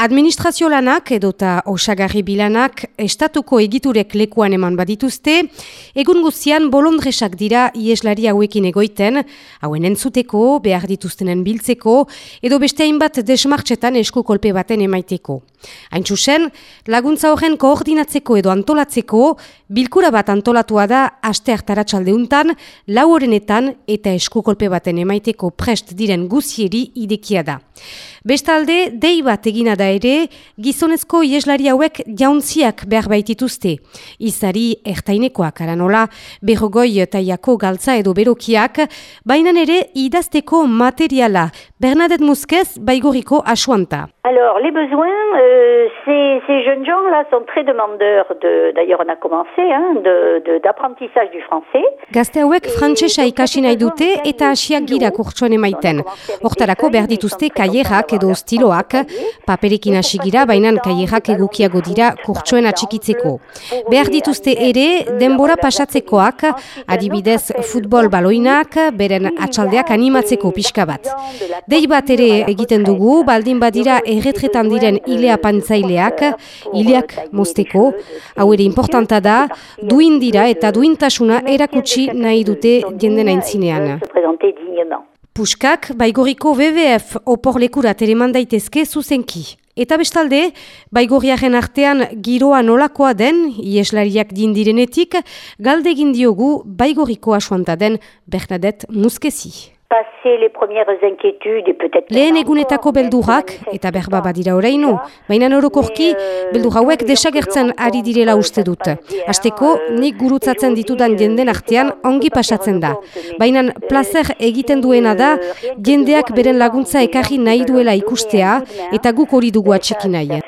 Administrazio lanak edota osagarri bilanak estatuko egiturek lekuan eman badituzte, egun guztian bolondresak dira ieslari hauekin egoiten, hauen entzuteko, behar dituztenen biltzeko, edo beste hainbat desmartxetan esku kolpe baten emaiteko. Hain txusen, laguntza horren koordinatzeko edo antolatzeko, bilkura bat antolatua da aste hartaratxaldeuntan, lau horrenetan eta esku kolpe baten emaiteko prest diren guzieri idekia da. Bestalde, dei bat egina da ere, gizonezko ieslari hauek jauntziak behar baitituzte. Izari ertainekoak aranola, berrogoi taiako galtza edo berokiak, bainan ere idazteko materiala. Bernadette Muskez, baigoriko asuanta. Alors, les besoins, euh, ces, ces, jeunes gens-là sont très demandeurs de, d'ailleurs on a commencé, hein, de, de, d'apprentissage du français. Gazte hauek frantsesa ikasi nahi dute eta hasiak gira kurtsuan emaiten. Hortarako behar dituzte kaierak edo stiloak, paperikin hasi gira, baina kaierak egukiago dira kurtsuen atxikitzeko. Behar dituzte ere denbora pasatzekoak, adibidez futbol baloinak, beren atxaldeak animatzeko pixka bat. Dei bat ere egiten dugu, baldin badira erretretan diren ilea pantzaileak, ileak mozteko, hau ere importanta da, duin dira eta duintasuna erakutsi nahi dute jenden aintzinean. Puskak, baigoriko WWF opor lekurat ere mandaitezke zuzenki. Eta bestalde, baigorriaren artean giroa nolakoa den, ieslariak dindirenetik, galdegin diogu baigoriko asuanta den Bernadette Muskezi Lehen egunetako beldurak eta berba badira oraino, baina orokorki beldur hauek desagertzen ari direla uste dut. Hasteko nik gurutzatzen ditudan jenden artean ongi pasatzen da. Baina placer egiten duena da jendeak beren laguntza ekarri nahi duela ikustea eta guk hori dugu atxiki nahi.